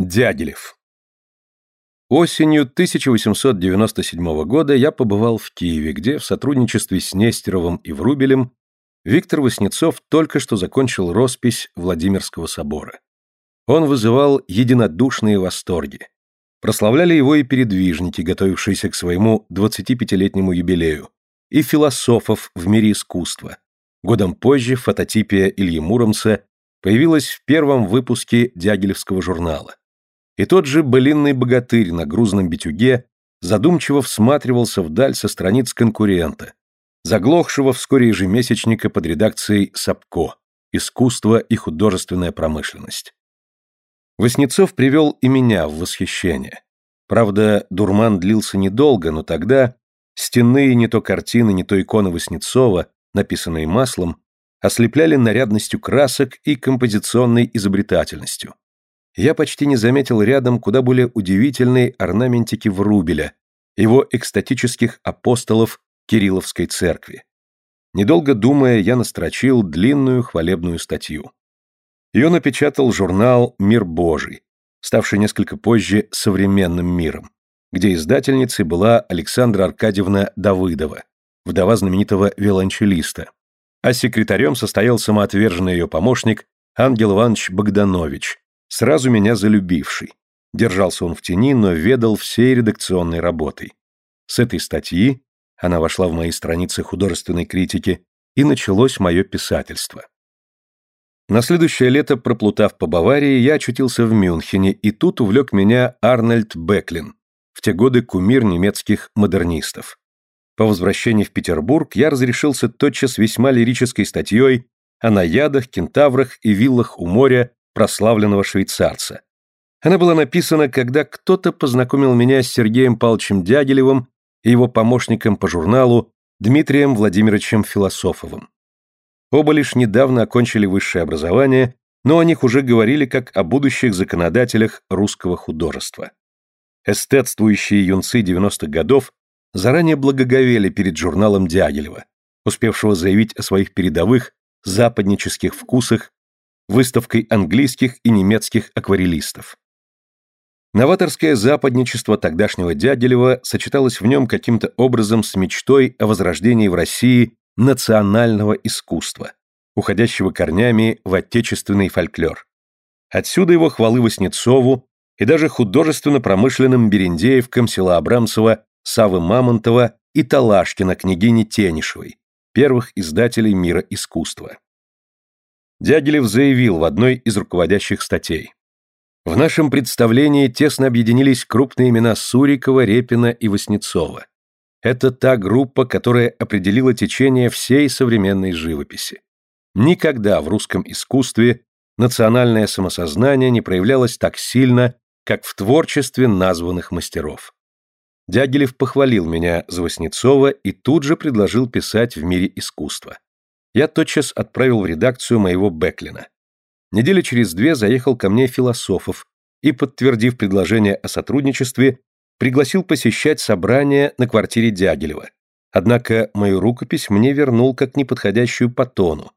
Дягилев. Осенью 1897 года я побывал в Киеве, где в сотрудничестве с Нестеровым и Врубелем Виктор Васнецов только что закончил роспись Владимирского собора. Он вызывал единодушные восторги. Прославляли его и передвижники, готовившиеся к своему 25-летнему юбилею, и философов в мире искусства. Годом позже фототипия Ильи Муромца появилась в первом выпуске Дягилевского журнала. И тот же былинный богатырь на грузном битюге задумчиво всматривался вдаль со страниц конкурента, заглохшего вскоре ежемесячника под редакцией «Сапко. Искусство и художественная промышленность». Воснецов привел и меня в восхищение. Правда, дурман длился недолго, но тогда стенные не то картины, не то иконы Воснецова, написанные маслом, ослепляли нарядностью красок и композиционной изобретательностью я почти не заметил рядом куда более удивительные орнаментики Врубеля, его экстатических апостолов Кирилловской церкви. Недолго думая, я настрочил длинную хвалебную статью. Ее напечатал журнал «Мир Божий», ставший несколько позже «Современным миром», где издательницей была Александра Аркадьевна Давыдова, вдова знаменитого виолончелиста, а секретарем состоял самоотверженный ее помощник Ангел Иванович Богданович, сразу меня залюбивший. Держался он в тени, но ведал всей редакционной работой. С этой статьи, она вошла в мои страницы художественной критики, и началось мое писательство. На следующее лето, проплутав по Баварии, я очутился в Мюнхене, и тут увлек меня Арнольд Беклин, в те годы кумир немецких модернистов. По возвращении в Петербург я разрешился тотчас весьма лирической статьей о наядах, кентаврах и виллах у моря прославленного швейцарца. Она была написана, когда кто-то познакомил меня с Сергеем Павловичем Дягилевым и его помощником по журналу Дмитрием Владимировичем Философовым. Оба лишь недавно окончили высшее образование, но о них уже говорили как о будущих законодателях русского художества. Эстетствующие юнцы 90-х годов заранее благоговели перед журналом Дягилева, успевшего заявить о своих передовых западнических вкусах выставкой английских и немецких акварелистов. Новаторское западничество тогдашнего Дягилева сочеталось в нем каким-то образом с мечтой о возрождении в России национального искусства, уходящего корнями в отечественный фольклор. Отсюда его хвалы Васнецову и даже художественно-промышленным Берендеевкам села Абрамцева, Савы Мамонтова и Талашкина княгини Тенишевой, первых издателей мира искусства. Дягилев заявил в одной из руководящих статей. В нашем представлении тесно объединились крупные имена Сурикова, Репина и Васнецова. Это та группа, которая определила течение всей современной живописи. Никогда в русском искусстве национальное самосознание не проявлялось так сильно, как в творчестве названных мастеров. Дягилев похвалил меня за Васнецова и тут же предложил писать в мире искусства я тотчас отправил в редакцию моего Беклина. Недели через две заехал ко мне философов и, подтвердив предложение о сотрудничестве, пригласил посещать собрание на квартире Дягилева. Однако мою рукопись мне вернул как неподходящую по тону.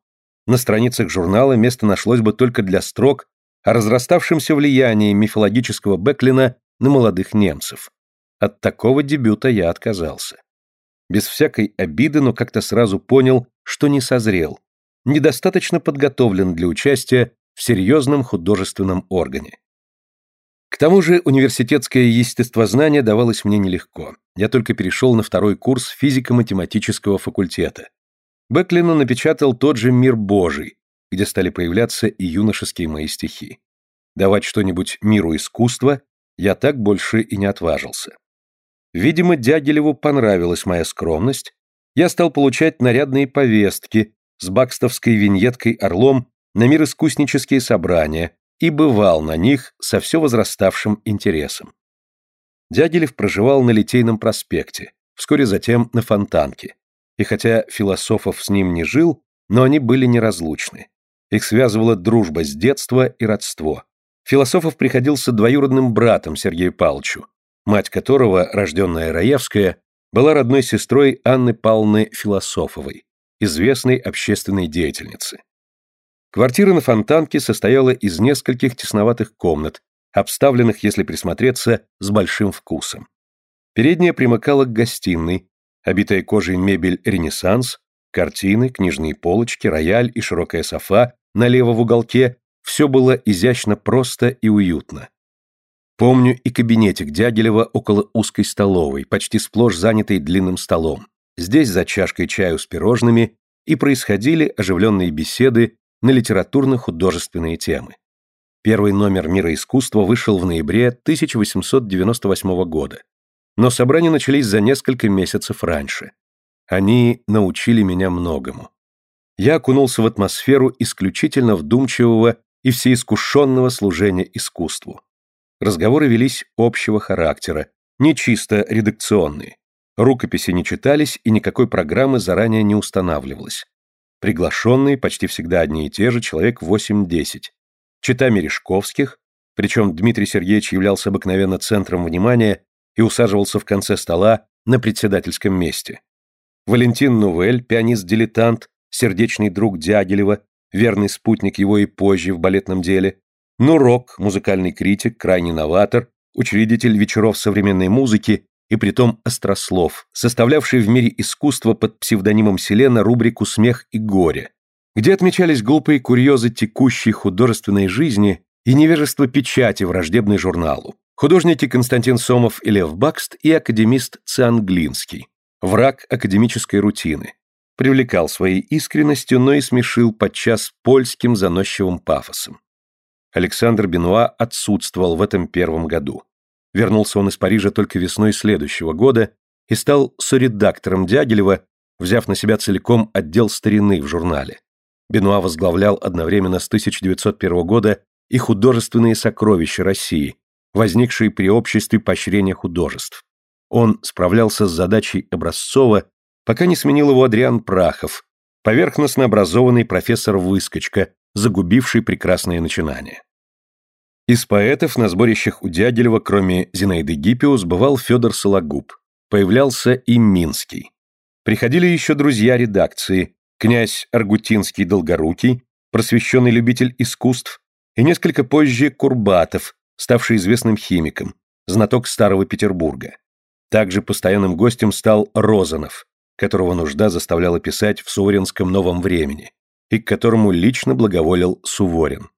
На страницах журнала место нашлось бы только для строк о разраставшемся влиянии мифологического Беклина на молодых немцев. От такого дебюта я отказался без всякой обиды, но как-то сразу понял, что не созрел, недостаточно подготовлен для участия в серьезном художественном органе. К тому же университетское естествознание давалось мне нелегко. Я только перешел на второй курс физико-математического факультета. Беклину напечатал тот же «Мир Божий», где стали появляться и юношеские мои стихи. Давать что-нибудь миру искусства я так больше и не отважился. Видимо, Дягилеву понравилась моя скромность. Я стал получать нарядные повестки с бакстовской виньеткой «Орлом» на мир искуснические собрания и бывал на них со все возраставшим интересом. Дягилев проживал на Литейном проспекте, вскоре затем на Фонтанке. И хотя Философов с ним не жил, но они были неразлучны. Их связывала дружба с детства и родство. Философов приходился двоюродным братом Сергею Павловичу, мать которого, рожденная Раевская, была родной сестрой Анны Павловны Философовой, известной общественной деятельницы. Квартира на Фонтанке состояла из нескольких тесноватых комнат, обставленных, если присмотреться, с большим вкусом. Передняя примыкала к гостиной, обитая кожей мебель «Ренессанс», картины, книжные полочки, рояль и широкая софа налево в уголке – все было изящно просто и уютно. Помню и кабинетик Дягилева около узкой столовой, почти сплошь занятой длинным столом. Здесь за чашкой чаю с пирожными и происходили оживленные беседы на литературно-художественные темы. Первый номер «Мира искусства» вышел в ноябре 1898 года, но собрания начались за несколько месяцев раньше. Они научили меня многому. Я окунулся в атмосферу исключительно вдумчивого и всеискушенного служения искусству. Разговоры велись общего характера, не чисто редакционные. Рукописи не читались и никакой программы заранее не устанавливалось. Приглашенные, почти всегда одни и те же, человек 8-10. Чита Мережковских, причем Дмитрий Сергеевич являлся обыкновенно центром внимания и усаживался в конце стола на председательском месте. Валентин Нувель, пианист-дилетант, сердечный друг Дягилева, верный спутник его и позже в балетном деле, Нурок, музыкальный критик, крайний новатор, учредитель вечеров современной музыки и притом острослов, составлявший в мире искусства под псевдонимом Селена рубрику «Смех и горе», где отмечались глупые курьезы текущей художественной жизни и невежество печати, враждебной журналу. Художники Константин Сомов и Лев Бакст и академист Цианглинский, враг академической рутины. Привлекал своей искренностью, но и смешил подчас польским заносчивым пафосом. Александр Бенуа отсутствовал в этом первом году. Вернулся он из Парижа только весной следующего года и стал соредактором Дягилева, взяв на себя целиком отдел старины в журнале. Бенуа возглавлял одновременно с 1901 года и художественные сокровища России, возникшие при обществе поощрения художеств. Он справлялся с задачей Образцова, пока не сменил его Адриан Прахов, поверхностно образованный профессор-выскочка, загубивший прекрасное начинание. Из поэтов на сборищах у Дягилева, кроме Зинаиды Гиппиус, бывал Федор Сологуб. Появлялся и Минский. Приходили еще друзья редакции, князь Аргутинский Долгорукий, просвещенный любитель искусств, и несколько позже Курбатов, ставший известным химиком, знаток Старого Петербурга. Также постоянным гостем стал Розанов, которого нужда заставляла писать в Суворинском новом времени, и к которому лично благоволил Суворин.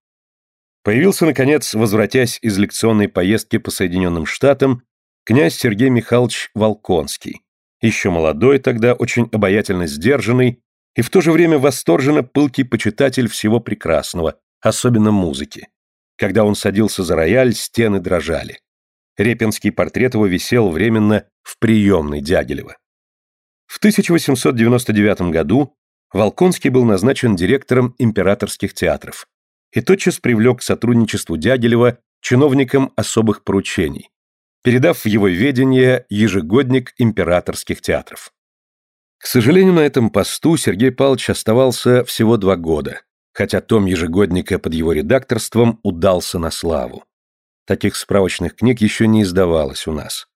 Появился, наконец, возвратясь из лекционной поездки по Соединенным Штатам, князь Сергей Михайлович Волконский, еще молодой тогда, очень обаятельно сдержанный и в то же время восторженно пылкий почитатель всего прекрасного, особенно музыки. Когда он садился за рояль, стены дрожали. Репинский портрет его висел временно в приемной Дягилева. В 1899 году Волконский был назначен директором императорских театров и тотчас привлек к сотрудничеству Дягилева чиновникам особых поручений, передав в его ведение ежегодник императорских театров. К сожалению, на этом посту Сергей Павлович оставался всего два года, хотя том ежегодника под его редакторством удался на славу. Таких справочных книг еще не издавалось у нас.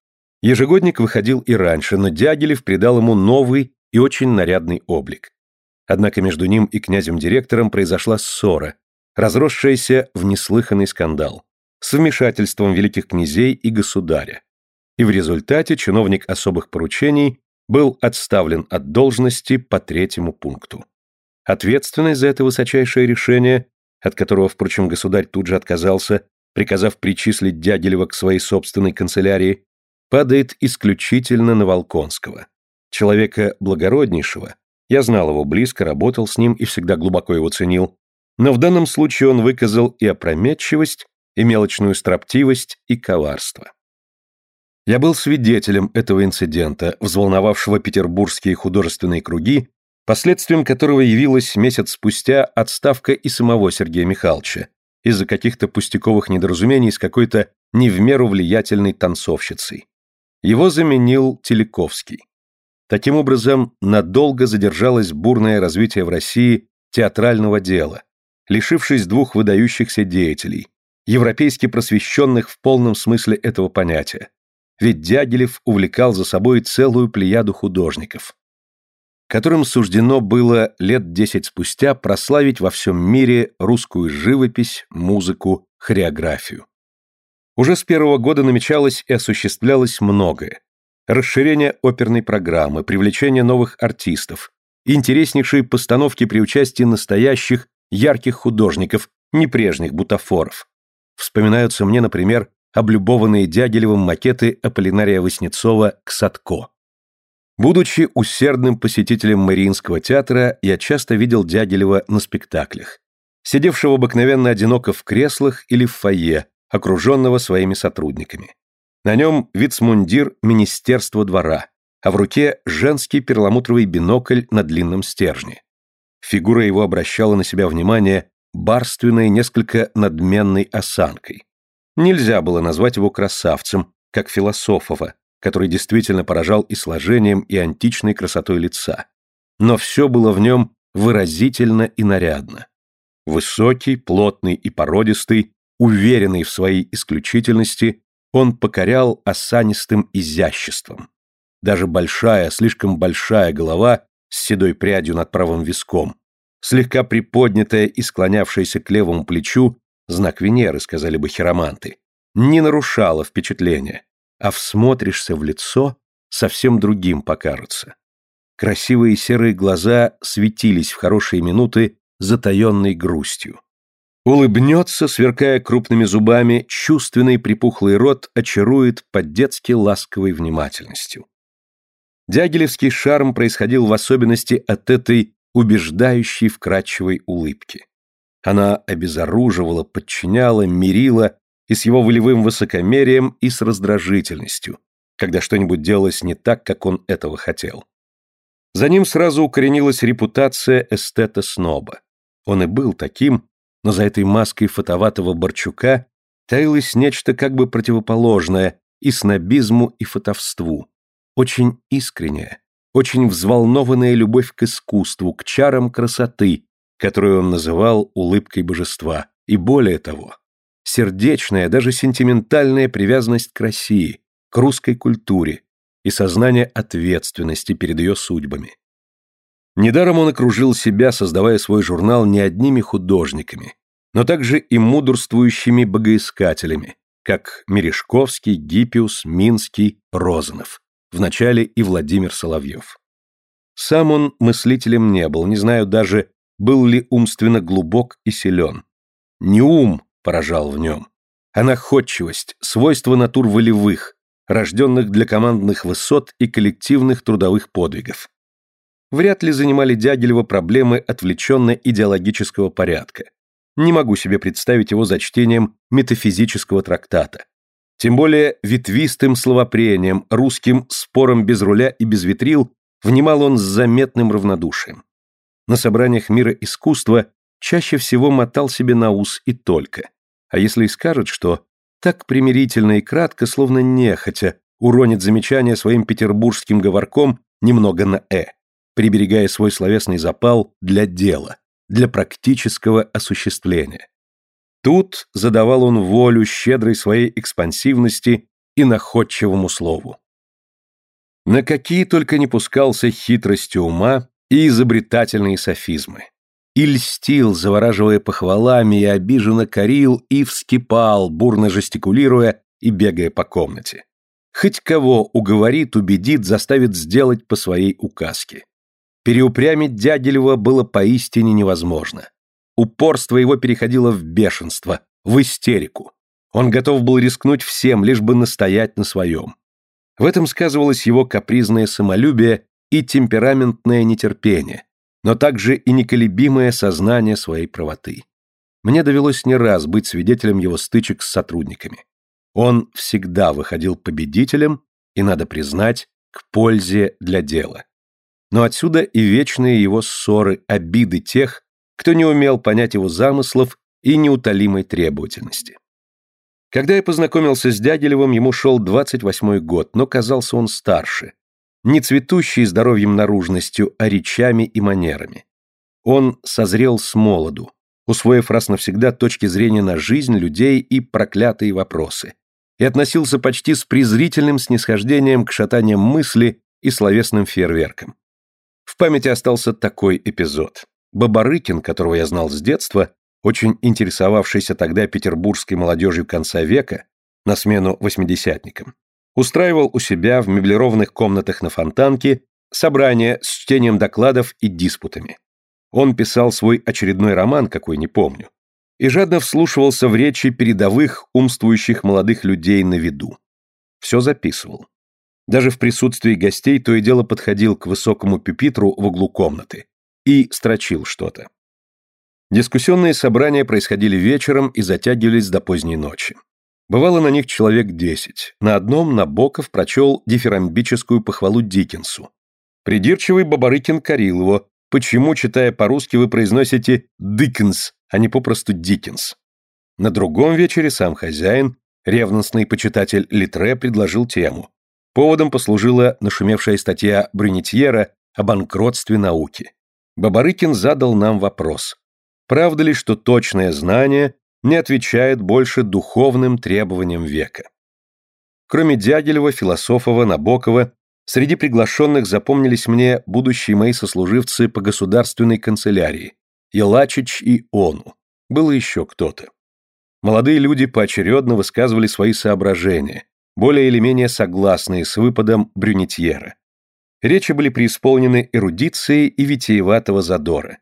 Ежегодник выходил и раньше, но Дягилев придал ему новый и очень нарядный облик. Однако между ним и князем-директором произошла ссора, разросшаяся в неслыханный скандал, с вмешательством великих князей и государя. И в результате чиновник особых поручений был отставлен от должности по третьему пункту. Ответственность за это высочайшее решение, от которого, впрочем, государь тут же отказался, приказав причислить Дягилева к своей собственной канцелярии, падает исключительно на Волконского. Человека благороднейшего, я знал его близко, работал с ним и всегда глубоко его ценил, но в данном случае он выказал и опрометчивость, и мелочную строптивость, и коварство. Я был свидетелем этого инцидента, взволновавшего петербургские художественные круги, последствием которого явилась месяц спустя отставка и самого Сергея Михайловича из-за каких-то пустяковых недоразумений с какой-то не в меру влиятельной танцовщицей. Его заменил Телековский. Таким образом, надолго задержалось бурное развитие в России театрального дела, лишившись двух выдающихся деятелей, европейски просвещенных в полном смысле этого понятия. Ведь Дягилев увлекал за собой целую плеяду художников, которым суждено было лет десять спустя прославить во всем мире русскую живопись, музыку, хореографию. Уже с первого года намечалось и осуществлялось многое. Расширение оперной программы, привлечение новых артистов, интереснейшие постановки при участии настоящих, ярких художников, не прежних бутафоров. Вспоминаются мне, например, облюбованные Дягилевым макеты Аполлинария Васнецова «Ксатко». Будучи усердным посетителем Мариинского театра, я часто видел Дягилева на спектаклях, сидевшего обыкновенно одиноко в креслах или в фойе, окруженного своими сотрудниками. На нем вицмундир Министерства двора, а в руке женский перламутровый бинокль на длинном стержне. Фигура его обращала на себя внимание барственной, несколько надменной осанкой. Нельзя было назвать его красавцем, как Философова, который действительно поражал и сложением, и античной красотой лица. Но все было в нем выразительно и нарядно. Высокий, плотный и породистый, уверенный в своей исключительности, он покорял осанистым изяществом. Даже большая, слишком большая голова с седой прядью над правым виском, слегка приподнятая и склонявшаяся к левому плечу, знак Венеры, сказали бы хироманты, не нарушала впечатления, а всмотришься в лицо, совсем другим покажется. Красивые серые глаза светились в хорошие минуты затаенной грустью. Улыбнется, сверкая крупными зубами, чувственный припухлый рот очарует по-детски ласковой внимательностью. Дягилевский шарм происходил в особенности от этой убеждающей вкрадчивой улыбки. Она обезоруживала, подчиняла, мирила и с его волевым высокомерием, и с раздражительностью, когда что-нибудь делалось не так, как он этого хотел. За ним сразу укоренилась репутация эстета-сноба. Он и был таким, но за этой маской фотоватого Борчука таилось нечто как бы противоположное и снобизму, и фотовству. Очень искреннее, очень взволнованная любовь к искусству, к чарам красоты, которую он называл улыбкой божества, и более того, сердечная, даже сентиментальная привязанность к России, к русской культуре и сознание ответственности перед ее судьбами. Недаром он окружил себя, создавая свой журнал не одними художниками, но также и мудрствующими богоискателями, как Мережковский, Гиппиус, Минский, Розанов вначале и Владимир Соловьев. Сам он мыслителем не был, не знаю даже, был ли умственно глубок и силен. Не ум поражал в нем, а находчивость, свойство натур волевых, рожденных для командных высот и коллективных трудовых подвигов. Вряд ли занимали Дягилева проблемы отвлеченно-идеологического порядка. Не могу себе представить его за чтением метафизического трактата. Тем более ветвистым словопрением, русским спором без руля и без витрил внимал он с заметным равнодушием. На собраниях мира искусства чаще всего мотал себе на ус и только. А если и скажет, что так примирительно и кратко, словно нехотя, уронит замечание своим петербургским говорком немного на «э», приберегая свой словесный запал для дела, для практического осуществления. Тут задавал он волю щедрой своей экспансивности и находчивому слову. На какие только не пускался хитрости ума и изобретательные софизмы. И льстил, завораживая похвалами, и обиженно корил, и вскипал, бурно жестикулируя и бегая по комнате. Хоть кого уговорит, убедит, заставит сделать по своей указке. Переупрямить Дягилева было поистине невозможно. Упорство его переходило в бешенство, в истерику. Он готов был рискнуть всем, лишь бы настоять на своем. В этом сказывалось его капризное самолюбие и темпераментное нетерпение, но также и неколебимое сознание своей правоты. Мне довелось не раз быть свидетелем его стычек с сотрудниками. Он всегда выходил победителем и, надо признать, к пользе для дела. Но отсюда и вечные его ссоры, обиды тех, кто не умел понять его замыслов и неутолимой требовательности. Когда я познакомился с Дягилевым, ему шел 28-й год, но казался он старше, не цветущий здоровьем наружностью, а речами и манерами. Он созрел с молоду, усвоив раз навсегда точки зрения на жизнь, людей и проклятые вопросы, и относился почти с презрительным снисхождением к шатаниям мысли и словесным фейерверкам. В памяти остался такой эпизод. Бабарыкин, которого я знал с детства, очень интересовавшийся тогда петербургской молодежью конца века, на смену восьмидесятникам. Устраивал у себя в меблированных комнатах на Фонтанке собрания с чтением докладов и диспутами. Он писал свой очередной роман, какой не помню, и жадно вслушивался в речи передовых умствующих молодых людей на виду. Все записывал. Даже в присутствии гостей то и дело подходил к высокому пюпитру в углу комнаты и строчил что-то. Дискуссионные собрания происходили вечером и затягивались до поздней ночи. Бывало на них человек десять. На одном Набоков прочел дифирамбическую похвалу Диккенсу. Придирчивый Бабарыкин корил его, почему, читая по-русски, вы произносите «Диккенс», а не попросту «Диккенс». На другом вечере сам хозяин, ревностный почитатель Литре, предложил тему. Поводом послужила нашумевшая статья Брюнетьера о банкротстве науки. Бабарыкин задал нам вопрос. Правда ли, что точное знание не отвечает больше духовным требованиям века? Кроме Дягилева, Философова, Набокова, среди приглашенных запомнились мне будущие мои сослуживцы по государственной канцелярии, Елачич и Ону. Было еще кто-то. Молодые люди поочередно высказывали свои соображения, более или менее согласные с выпадом Брюнетьера. Речи были преисполнены эрудицией и витиеватого задора.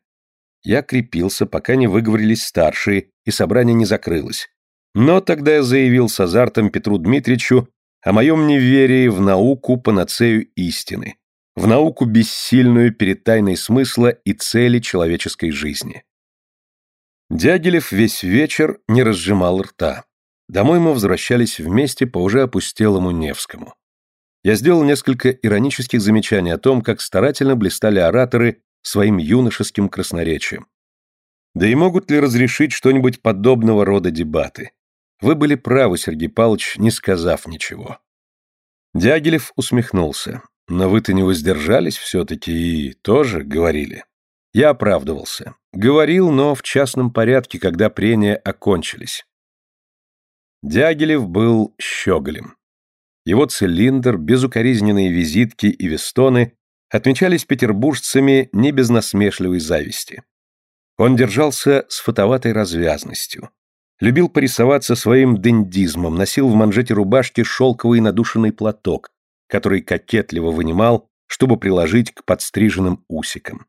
Я крепился, пока не выговорились старшие, и собрание не закрылось. Но тогда я заявил с азартом Петру Дмитриевичу о моем неверии в науку панацею истины, в науку бессильную перед тайной смысла и цели человеческой жизни. Дягилев весь вечер не разжимал рта. Домой мы возвращались вместе по уже опустелому Невскому. Я сделал несколько иронических замечаний о том, как старательно блистали ораторы своим юношеским красноречием. Да и могут ли разрешить что-нибудь подобного рода дебаты? Вы были правы, Сергей Павлович, не сказав ничего. Дягилев усмехнулся. Но вы-то не воздержались все-таки и тоже говорили. Я оправдывался. Говорил, но в частном порядке, когда прения окончились. Дягилев был щеголем. Его цилиндр, безукоризненные визитки и вестоны отмечались петербуржцами не без насмешливой зависти. Он держался с фотоватой развязностью. Любил порисоваться своим дендизмом, носил в манжете рубашки шелковый надушенный платок, который кокетливо вынимал, чтобы приложить к подстриженным усикам.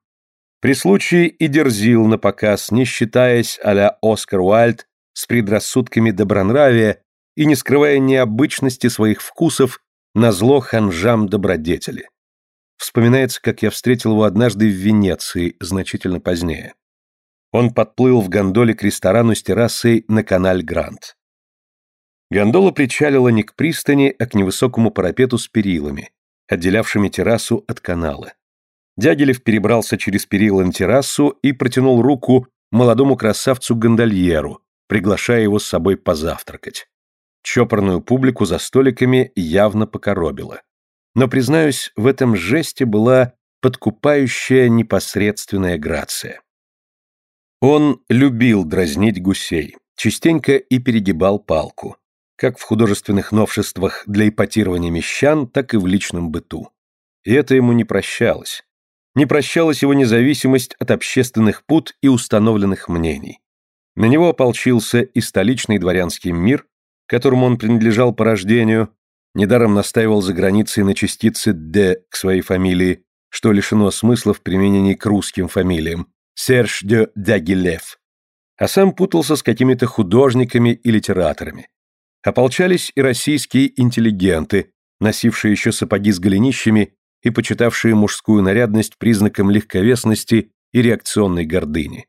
При случае и дерзил на показ, не считаясь а-ля Оскар Уальд с предрассудками добронравия и не скрывая необычности своих вкусов на зло ханжам добродетели. Вспоминается, как я встретил его однажды в Венеции, значительно позднее. Он подплыл в гондоле к ресторану с террасой на каналь Гранд. Гондола причалила не к пристани, а к невысокому парапету с перилами, отделявшими террасу от канала. Дягилев перебрался через перила на террасу и протянул руку молодому красавцу-гондольеру, приглашая его с собой позавтракать. Чопорную публику за столиками явно покоробило. Но, признаюсь, в этом жесте была подкупающая непосредственная грация. Он любил дразнить гусей, частенько и перегибал палку, как в художественных новшествах для ипотирования мещан, так и в личном быту. И это ему не прощалось. Не прощалась его независимость от общественных пут и установленных мнений. На него ополчился и столичный дворянский мир, которому он принадлежал по рождению, Недаром настаивал за границей на частице «д» к своей фамилии, что лишено смысла в применении к русским фамилиям Серж де Дягилев. А сам путался с какими-то художниками и литераторами. Ополчались и российские интеллигенты, носившие еще сапоги с голенищами и почитавшие мужскую нарядность признаком легковесности и реакционной гордыни.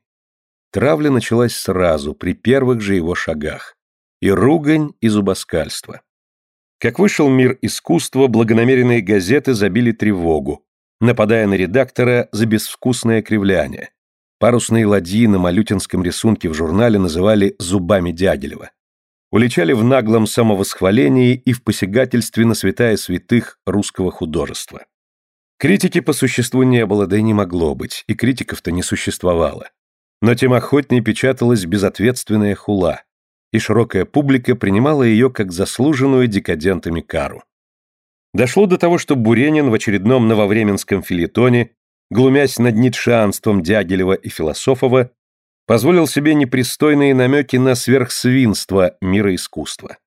Травля началась сразу, при первых же его шагах. И ругань, и зубоскальство. Как вышел мир искусства, благонамеренные газеты забили тревогу, нападая на редактора за безвкусное кривляние. Парусные ладьи на малютинском рисунке в журнале называли «зубами Дягилева». Уличали в наглом самовосхвалении и в посягательстве на святая святых русского художества. Критики по существу не было, да и не могло быть, и критиков-то не существовало. Но тем охотнее печаталась безответственная хула, и широкая публика принимала ее как заслуженную декадентами кару. Дошло до того, что Буренин в очередном нововременском филетоне, глумясь над ницшеанством Дягилева и Философова, позволил себе непристойные намеки на сверхсвинство мира искусства.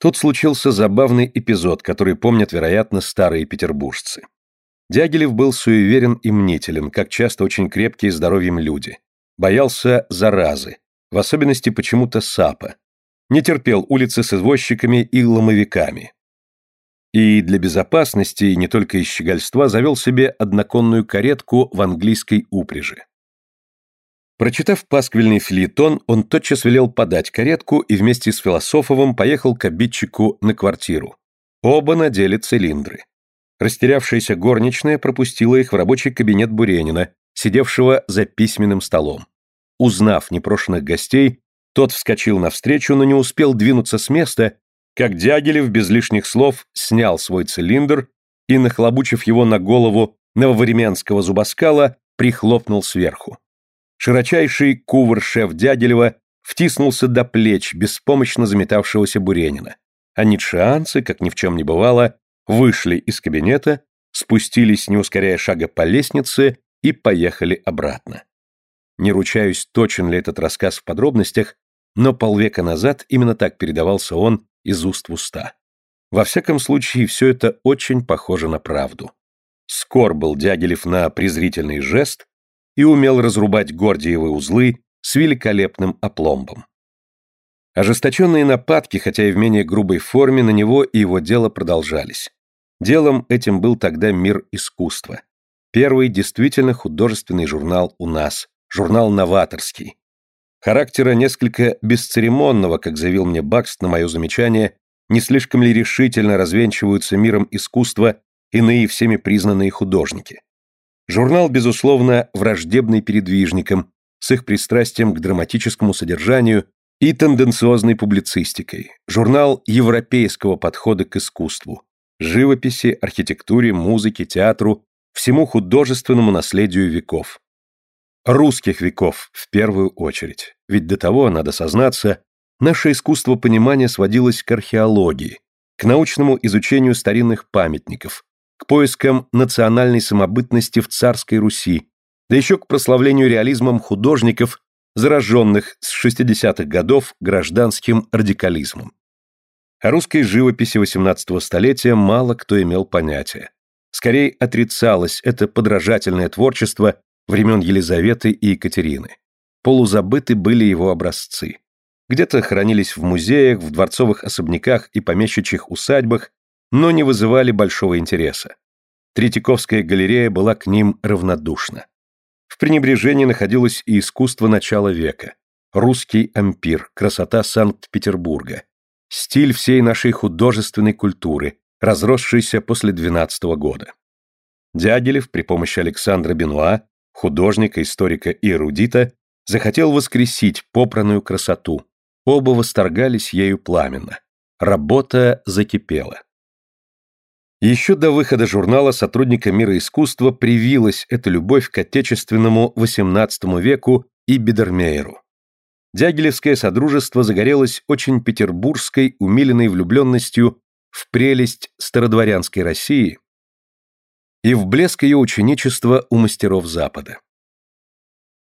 Тут случился забавный эпизод, который помнят, вероятно, старые петербуржцы. Дягилев был суеверен и мнителен, как часто очень крепкие здоровьем люди. Боялся заразы, в особенности почему-то сапа. Не терпел улицы с извозчиками и ломовиками. И для безопасности, и не только из щегольства, завел себе одноконную каретку в английской упряжи. Прочитав пасквильный филитон, он тотчас велел подать каретку и вместе с Философовым поехал к обидчику на квартиру. Оба надели цилиндры. Растерявшаяся горничная пропустила их в рабочий кабинет Буренина, сидевшего за письменным столом. Узнав непрошенных гостей, тот вскочил навстречу, но не успел двинуться с места, как Дягилев без лишних слов снял свой цилиндр и, нахлобучив его на голову нововременского зубоскала, прихлопнул сверху. Широчайший кувыр-шеф Дягилева втиснулся до плеч беспомощно заметавшегося Буренина. А ницшеанцы, как ни в чем не бывало, вышли из кабинета, спустились, не ускоряя шага по лестнице, и поехали обратно. Не ручаюсь, точен ли этот рассказ в подробностях, но полвека назад именно так передавался он из уст в уста. Во всяком случае, все это очень похоже на правду. Скор был Дягилев на презрительный жест, и умел разрубать гордиевые узлы с великолепным опломбом. Ожесточенные нападки, хотя и в менее грубой форме, на него и его дело продолжались. Делом этим был тогда «Мир искусства». Первый действительно художественный журнал у нас, журнал новаторский. Характера несколько бесцеремонного, как заявил мне Бакс на мое замечание, не слишком ли решительно развенчиваются миром искусства иные всеми признанные художники. Журнал, безусловно, враждебный передвижникам, с их пристрастием к драматическому содержанию и тенденциозной публицистикой. Журнал европейского подхода к искусству, живописи, архитектуре, музыке, театру, всему художественному наследию веков. Русских веков в первую очередь. Ведь до того, надо сознаться, наше искусство понимания сводилось к археологии, к научному изучению старинных памятников, к поискам национальной самобытности в царской Руси, да еще к прославлению реализмом художников, зараженных с 60-х годов гражданским радикализмом. О русской живописи XVIII столетия мало кто имел понятия. Скорее отрицалось это подражательное творчество времен Елизаветы и Екатерины. Полузабыты были его образцы. Где-то хранились в музеях, в дворцовых особняках и помещичьих усадьбах, но не вызывали большого интереса. Третьяковская галерея была к ним равнодушна. В пренебрежении находилось и искусство начала века, русский ампир, красота Санкт-Петербурга, стиль всей нашей художественной культуры, разросшийся после 12 -го года. Дягилев при помощи Александра Бенуа, художника, историка и эрудита, захотел воскресить попранную красоту. Оба восторгались ею пламенно. Работа закипела. Еще до выхода журнала сотрудника мира искусства привилась эта любовь к отечественному XVIII веку и Бедермейеру. Дягилевское содружество загорелось очень петербургской, умиленной влюбленностью в прелесть стародворянской России и в блеск ее ученичества у мастеров Запада.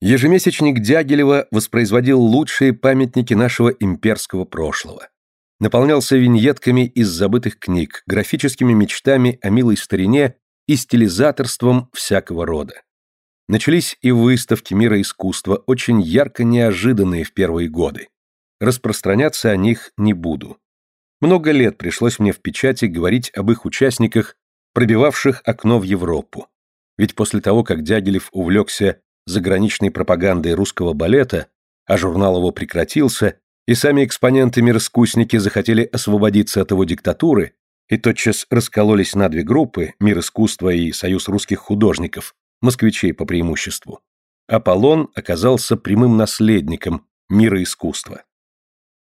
Ежемесячник Дягилева воспроизводил лучшие памятники нашего имперского прошлого наполнялся виньетками из забытых книг, графическими мечтами о милой старине и стилизаторством всякого рода. Начались и выставки мира искусства, очень ярко неожиданные в первые годы. Распространяться о них не буду. Много лет пришлось мне в печати говорить об их участниках, пробивавших окно в Европу. Ведь после того, как Дягилев увлекся заграничной пропагандой русского балета, а журнал его прекратился, и сами экспоненты-мироскусники захотели освободиться от его диктатуры и тотчас раскололись на две группы, Мир искусства и Союз русских художников, москвичей по преимуществу. Аполлон оказался прямым наследником мира искусства.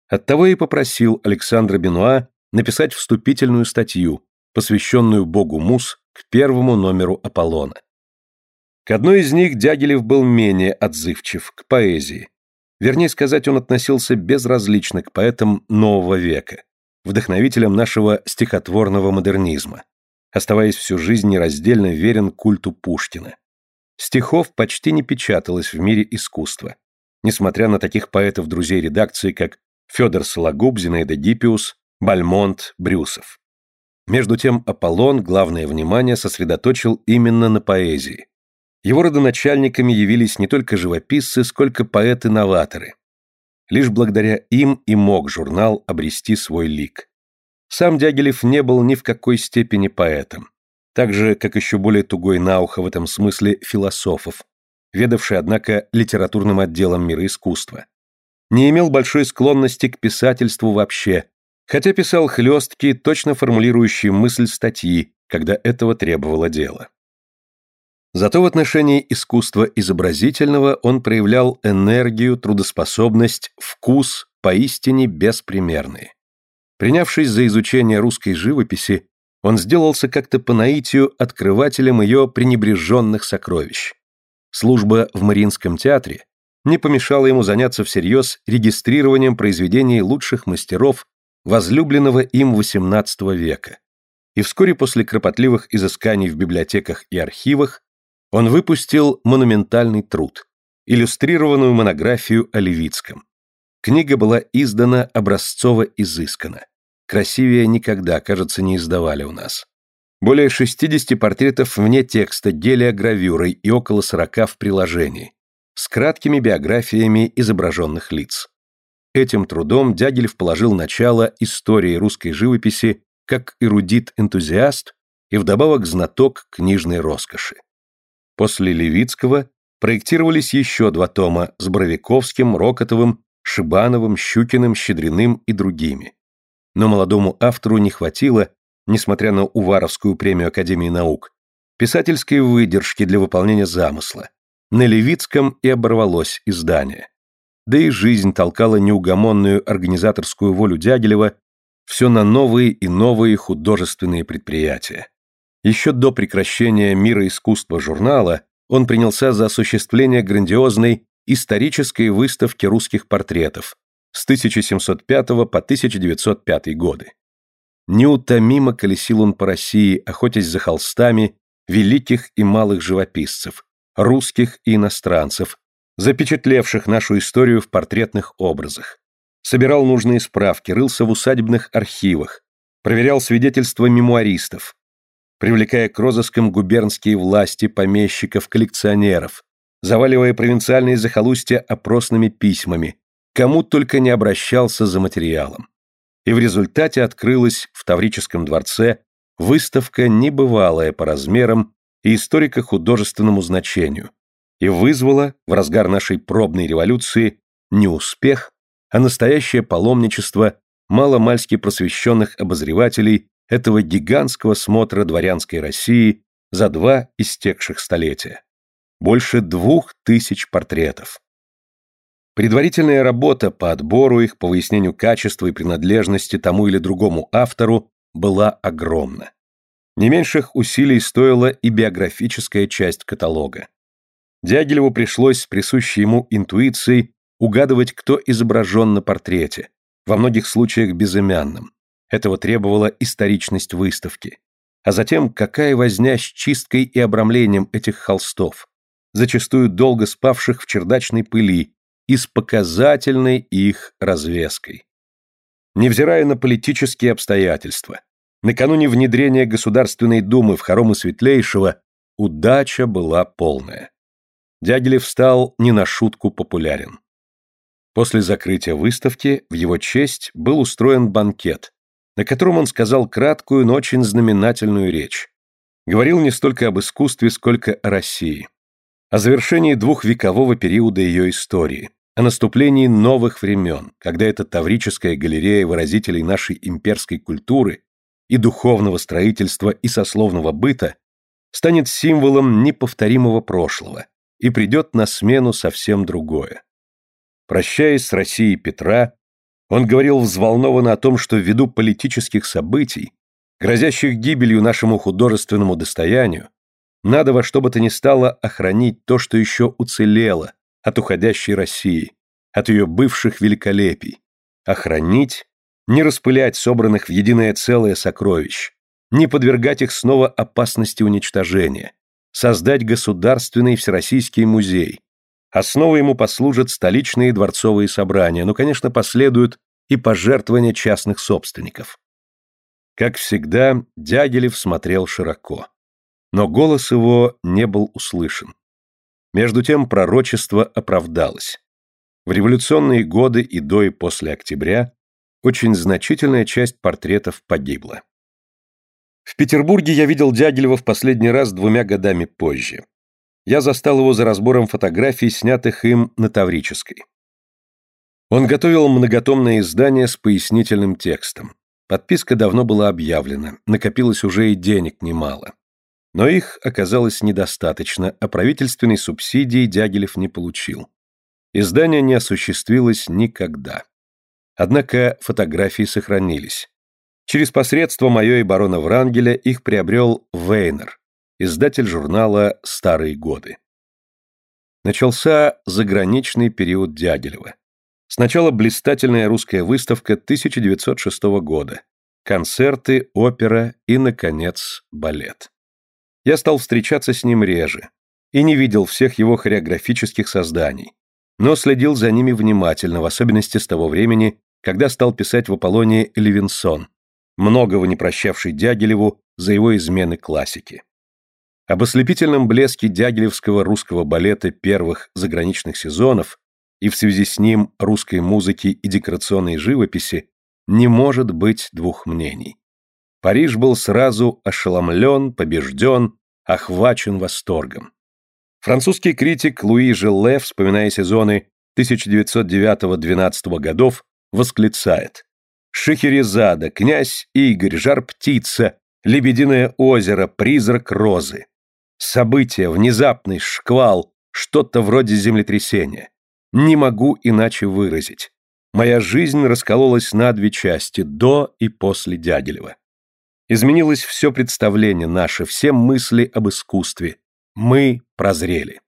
Оттого и попросил Александра Бенуа написать вступительную статью, посвященную богу Мус к первому номеру Аполлона. К одной из них Дягилев был менее отзывчив, к поэзии, Вернее сказать, он относился безразлично к поэтам нового века, вдохновителям нашего стихотворного модернизма, оставаясь всю жизнь нераздельно верен культу Пушкина. Стихов почти не печаталось в мире искусства, несмотря на таких поэтов-друзей редакции, как Федор Сологуб, Зинаида Гиппиус, Бальмонт, Брюсов. Между тем Аполлон главное внимание сосредоточил именно на поэзии. Его родоначальниками явились не только живописцы, сколько поэты-новаторы. Лишь благодаря им и мог журнал обрести свой лик. Сам Дягилев не был ни в какой степени поэтом. Так же, как еще более тугой на ухо в этом смысле философов, ведавший, однако, литературным отделом мира искусства. Не имел большой склонности к писательству вообще, хотя писал хлесткие, точно формулирующие мысль статьи, когда этого требовало дело. Зато в отношении искусства изобразительного он проявлял энергию, трудоспособность, вкус, поистине беспримерные. Принявшись за изучение русской живописи, он сделался как-то по наитию открывателем ее пренебреженных сокровищ. Служба в Мариинском театре не помешала ему заняться всерьез регистрированием произведений лучших мастеров возлюбленного им XVIII века. И вскоре после кропотливых изысканий в библиотеках и архивах он выпустил монументальный труд, иллюстрированную монографию о Левицком. Книга была издана образцово-изысканно. Красивее никогда, кажется, не издавали у нас. Более 60 портретов вне текста, гелиогравюрой и около 40 в приложении, с краткими биографиями изображенных лиц. Этим трудом Дягилев положил начало истории русской живописи как эрудит-энтузиаст и вдобавок знаток книжной роскоши. После Левицкого проектировались еще два тома с Боровиковским, Рокотовым, Шибановым, Щукиным, Щедриным и другими. Но молодому автору не хватило, несмотря на Уваровскую премию Академии наук, писательской выдержки для выполнения замысла. На Левицком и оборвалось издание. Да и жизнь толкала неугомонную организаторскую волю Дягилева все на новые и новые художественные предприятия. Еще до прекращения мира искусства журнала он принялся за осуществление грандиозной исторической выставки русских портретов с 1705 по 1905 годы. Неутомимо колесил он по России, охотясь за холстами великих и малых живописцев, русских и иностранцев, запечатлевших нашу историю в портретных образах. Собирал нужные справки, рылся в усадебных архивах, проверял свидетельства мемуаристов, привлекая к розыскам губернские власти, помещиков, коллекционеров, заваливая провинциальные захолустья опросными письмами, кому только не обращался за материалом. И в результате открылась в Таврическом дворце выставка небывалая по размерам и историко-художественному значению, и вызвала в разгар нашей пробной революции не успех, а настоящее паломничество маломальски просвещенных обозревателей этого гигантского смотра дворянской России за два истекших столетия. Больше двух тысяч портретов. Предварительная работа по отбору их, по выяснению качества и принадлежности тому или другому автору была огромна. Не меньших усилий стоила и биографическая часть каталога. Дягилеву пришлось с присущей ему интуицией угадывать, кто изображен на портрете, во многих случаях безымянным. Этого требовала историчность выставки. А затем, какая возня с чисткой и обрамлением этих холстов, зачастую долго спавших в чердачной пыли, и с показательной их развеской. Невзирая на политические обстоятельства, накануне внедрения Государственной Думы в хоромы Светлейшего, удача была полная. Дягилев стал не на шутку популярен. После закрытия выставки в его честь был устроен банкет, на котором он сказал краткую, но очень знаменательную речь. Говорил не столько об искусстве, сколько о России. О завершении двухвекового периода ее истории, о наступлении новых времен, когда эта таврическая галерея выразителей нашей имперской культуры и духовного строительства и сословного быта станет символом неповторимого прошлого и придет на смену совсем другое. Прощаясь с Россией Петра, он говорил взволнованно о том, что ввиду политических событий, грозящих гибелью нашему художественному достоянию, надо во что бы то ни стало охранить то, что еще уцелело от уходящей России, от ее бывших великолепий, охранить, не распылять собранных в единое целое сокровищ, не подвергать их снова опасности уничтожения, создать государственный всероссийский музей, Основой ему послужат столичные дворцовые собрания, но, конечно, последуют и пожертвования частных собственников. Как всегда, Дягилев смотрел широко. Но голос его не был услышан. Между тем пророчество оправдалось. В революционные годы и до и после октября очень значительная часть портретов погибла. В Петербурге я видел Дягилева в последний раз двумя годами позже. Я застал его за разбором фотографий, снятых им на Таврической. Он готовил многотомное издание с пояснительным текстом. Подписка давно была объявлена, накопилось уже и денег немало. Но их оказалось недостаточно, а правительственной субсидии Дягилев не получил. Издание не осуществилось никогда. Однако фотографии сохранились. Через посредство мое и барона Врангеля их приобрел Вейнер, издатель журнала «Старые годы». Начался заграничный период Дягилева. Сначала блистательная русская выставка 1906 года, концерты, опера и, наконец, балет. Я стал встречаться с ним реже и не видел всех его хореографических созданий, но следил за ними внимательно, в особенности с того времени, когда стал писать в Аполлоне Левинсон, многого не прощавший Дягилеву за его измены классики. Об ослепительном блеске дягилевского русского балета первых заграничных сезонов и в связи с ним русской музыки и декорационной живописи не может быть двух мнений. Париж был сразу ошеломлен, побежден, охвачен восторгом. Французский критик Луи Желле, вспоминая сезоны 1909-12 годов, восклицает «Шахерезада, князь Игорь, жар-птица, лебединое озеро, призрак розы». Событие, внезапный шквал, что-то вроде землетрясения. Не могу иначе выразить. Моя жизнь раскололась на две части, до и после Дягилева. Изменилось все представление наше, все мысли об искусстве. Мы прозрели.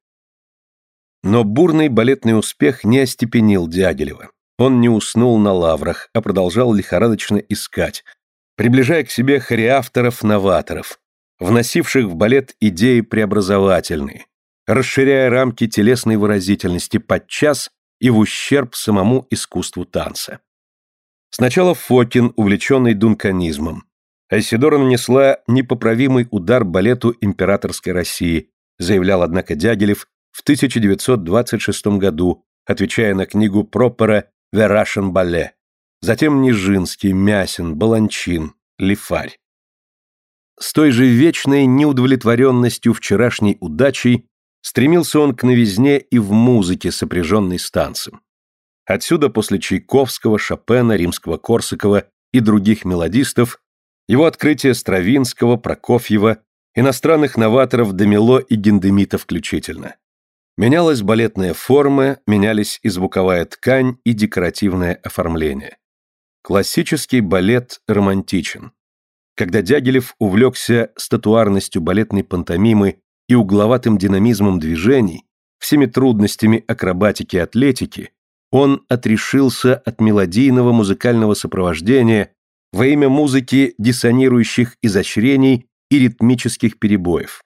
Но бурный балетный успех не остепенил Дягилева. Он не уснул на лаврах, а продолжал лихорадочно искать, приближая к себе хореавторов-новаторов, вносивших в балет идеи преобразовательные, расширяя рамки телесной выразительности подчас и в ущерб самому искусству танца. Сначала Фокин, увлеченный дунканизмом, Айсидора нанесла непоправимый удар балету императорской России, заявлял, однако, Дягилев в 1926 году, отвечая на книгу Пропера «The Russian Ballet». Затем Нижинский, Мясин, Баланчин, Лифарь. С той же вечной неудовлетворенностью вчерашней удачей стремился он к новизне и в музыке, сопряженной с танцем. Отсюда после Чайковского, Шопена, Римского-Корсакова и других мелодистов его открытие Стравинского, Прокофьева, иностранных новаторов Демило и Гендемита включительно. Менялась балетная форма, менялись и звуковая ткань, и декоративное оформление. Классический балет романтичен. Когда Дягилев увлекся статуарностью балетной пантомимы и угловатым динамизмом движений, всеми трудностями акробатики и атлетики, он отрешился от мелодийного музыкального сопровождения во имя музыки диссонирующих изощрений и ритмических перебоев.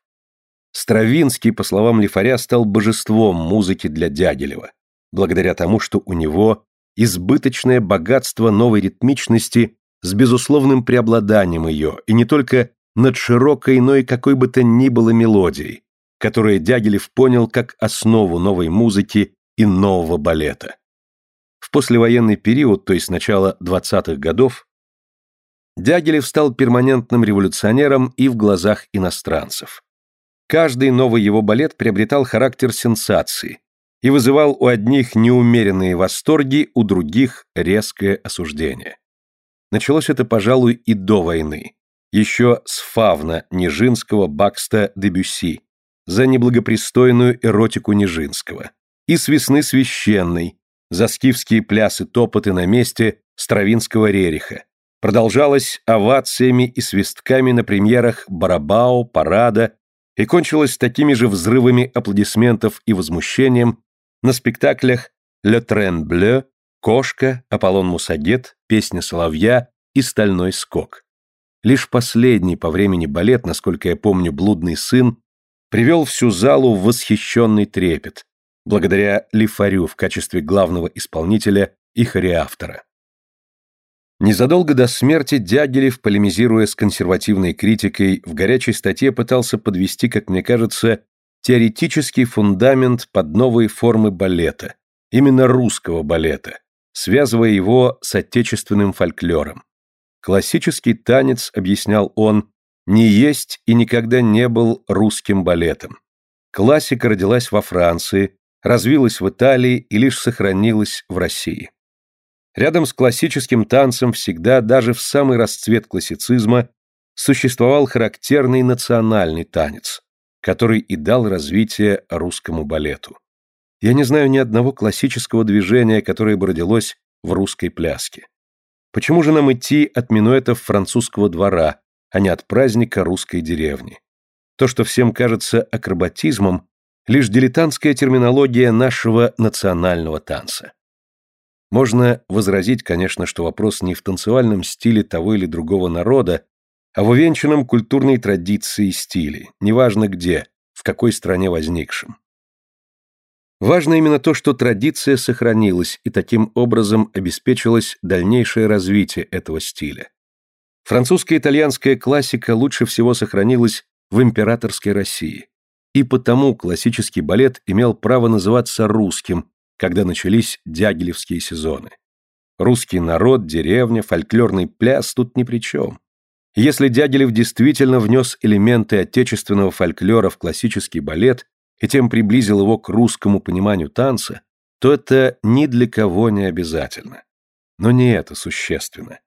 Стравинский, по словам Лифаря, стал божеством музыки для Дягилева, благодаря тому, что у него избыточное богатство новой ритмичности с безусловным преобладанием ее, и не только над широкой, но и какой бы то ни было мелодией, которую Дягилев понял как основу новой музыки и нового балета. В послевоенный период, то есть начало 20-х годов, Дягилев стал перманентным революционером и в глазах иностранцев. Каждый новый его балет приобретал характер сенсации и вызывал у одних неумеренные восторги, у других резкое осуждение. Началось это, пожалуй, и до войны. Еще с Фавна Нижинского Бакста Дебюси за неблагопристойную эротику Нижинского. И с весны священной, за скифские плясы топоты на месте Стравинского Рериха. Продолжалось овациями и свистками на премьерах Барабао, Парада и кончилось такими же взрывами аплодисментов и возмущением на спектаклях «Le Train Bleu», Кошка, Аполлон Мусагет, Песня Соловья и Стальной скок. Лишь последний по времени балет, насколько я помню, «Блудный сын», привел всю залу в восхищенный трепет, благодаря Лифарю в качестве главного исполнителя и хореавтора. Незадолго до смерти Дягилев, полемизируя с консервативной критикой, в горячей статье пытался подвести, как мне кажется, теоретический фундамент под новые формы балета, именно русского балета, связывая его с отечественным фольклором. Классический танец, объяснял он, не есть и никогда не был русским балетом. Классика родилась во Франции, развилась в Италии и лишь сохранилась в России. Рядом с классическим танцем всегда, даже в самый расцвет классицизма, существовал характерный национальный танец, который и дал развитие русскому балету. Я не знаю ни одного классического движения, которое бы родилось в русской пляске. Почему же нам идти от минуэтов французского двора, а не от праздника русской деревни? То, что всем кажется акробатизмом, лишь дилетантская терминология нашего национального танца. Можно возразить, конечно, что вопрос не в танцевальном стиле того или другого народа, а в увенчанном культурной традиции и стиле, неважно где, в какой стране возникшем. Важно именно то, что традиция сохранилась и таким образом обеспечилось дальнейшее развитие этого стиля. Французская итальянская классика лучше всего сохранилась в императорской России, и потому классический балет имел право называться русским, когда начались дягилевские сезоны. Русский народ, деревня, фольклорный пляс тут ни при чем. Если Дягилев действительно внес элементы отечественного фольклора в классический балет и тем приблизил его к русскому пониманию танца, то это ни для кого не обязательно. Но не это существенно.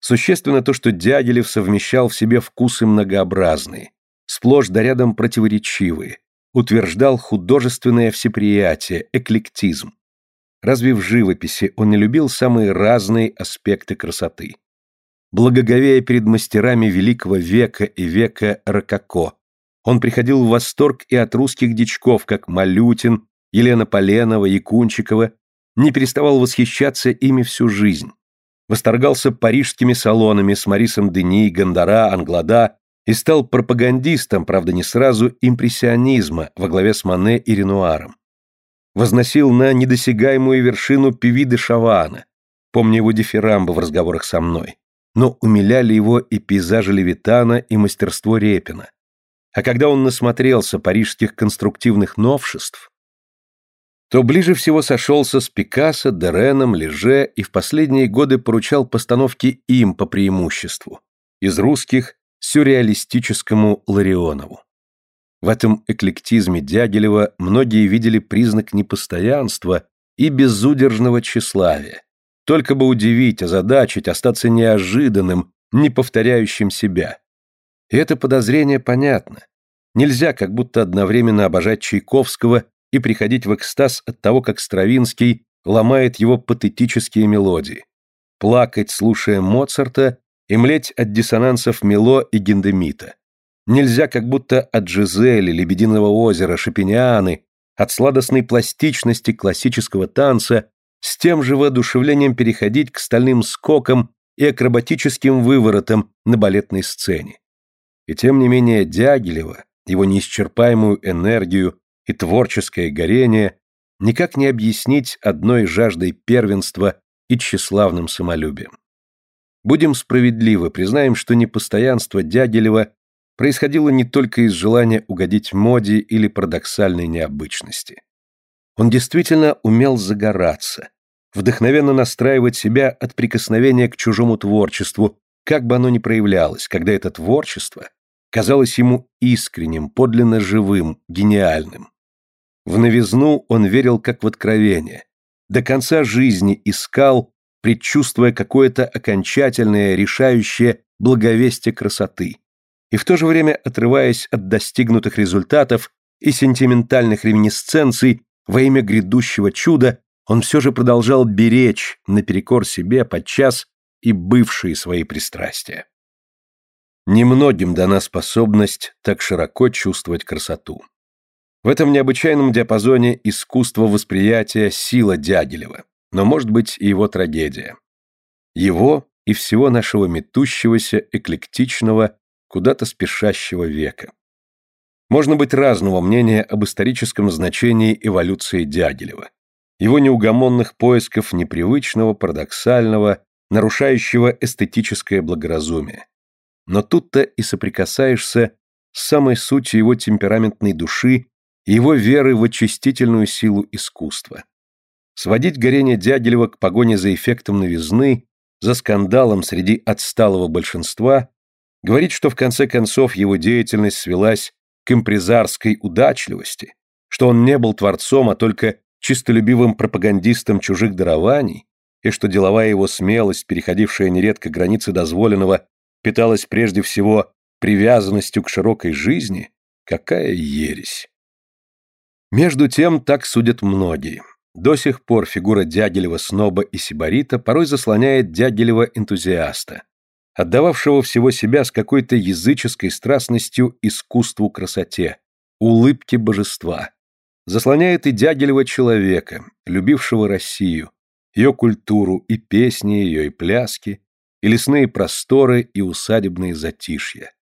Существенно то, что Дягилев совмещал в себе вкусы многообразные, сплошь да рядом противоречивые, утверждал художественное всеприятие, эклектизм. Разве в живописи он не любил самые разные аспекты красоты? Благоговея перед мастерами великого века и века Рококо, он приходил в восторг и от русских дичков, как Малютин, Елена Поленова, Якунчикова, не переставал восхищаться ими всю жизнь. Восторгался парижскими салонами с Марисом Дени, Гондора, Англада, и стал пропагандистом, правда не сразу, импрессионизма во главе с Мане и Ренуаром. Возносил на недосягаемую вершину Пиви де Шавана, помню его дифирамбы в разговорах со мной, но умиляли его и пейзажи Левитана, и мастерство Репина. А когда он насмотрелся парижских конструктивных новшеств, то ближе всего сошелся с Пикассо, Дереном, Леже и в последние годы поручал постановки им по преимуществу. Из русских сюрреалистическому Ларионову. В этом эклектизме Дягилева многие видели признак непостоянства и безудержного тщеславия. Только бы удивить, озадачить, остаться неожиданным, не повторяющим себя. И это подозрение понятно. Нельзя как будто одновременно обожать Чайковского и приходить в экстаз от того, как Стравинский ломает его патетические мелодии. Плакать, слушая Моцарта, и млеть от диссонансов Мело и Гендемита. Нельзя как будто от Жизели, Лебединого озера, Шапинианы, от сладостной пластичности классического танца с тем же воодушевлением переходить к стальным скокам и акробатическим выворотам на балетной сцене. И тем не менее Дягилева, его неисчерпаемую энергию и творческое горение никак не объяснить одной жаждой первенства и тщеславным самолюбием. Будем справедливы, признаем, что непостоянство Дягилева происходило не только из желания угодить моде или парадоксальной необычности. Он действительно умел загораться, вдохновенно настраивать себя от прикосновения к чужому творчеству, как бы оно ни проявлялось, когда это творчество казалось ему искренним, подлинно живым, гениальным. В новизну он верил как в откровение, до конца жизни искал предчувствуя какое-то окончательное, решающее благовестие красоты, и в то же время отрываясь от достигнутых результатов и сентиментальных реминисценций во имя грядущего чуда, он все же продолжал беречь наперекор себе подчас и бывшие свои пристрастия. Немногим дана способность так широко чувствовать красоту. В этом необычайном диапазоне искусство восприятия сила Дягилева но, может быть, и его трагедия. Его и всего нашего метущегося, эклектичного, куда-то спешащего века. Можно быть разного мнения об историческом значении эволюции Дягилева, его неугомонных поисков непривычного, парадоксального, нарушающего эстетическое благоразумие. Но тут-то и соприкасаешься с самой сутью его темпераментной души и его веры в очистительную силу искусства. Сводить горение Дягилева к погоне за эффектом новизны, за скандалом среди отсталого большинства, говорить, что в конце концов его деятельность свелась к импрезарской удачливости, что он не был творцом, а только чистолюбивым пропагандистом чужих дарований, и что деловая его смелость, переходившая нередко границы дозволенного, питалась прежде всего привязанностью к широкой жизни, какая ересь. Между тем, так судят многие. До сих пор фигура Дягилева сноба и сибарита порой заслоняет Дягилева энтузиаста, отдававшего всего себя с какой-то языческой страстностью искусству красоте, улыбке божества. Заслоняет и Дягилева человека, любившего Россию, ее культуру и песни ее, и пляски, и лесные просторы, и усадебные затишья.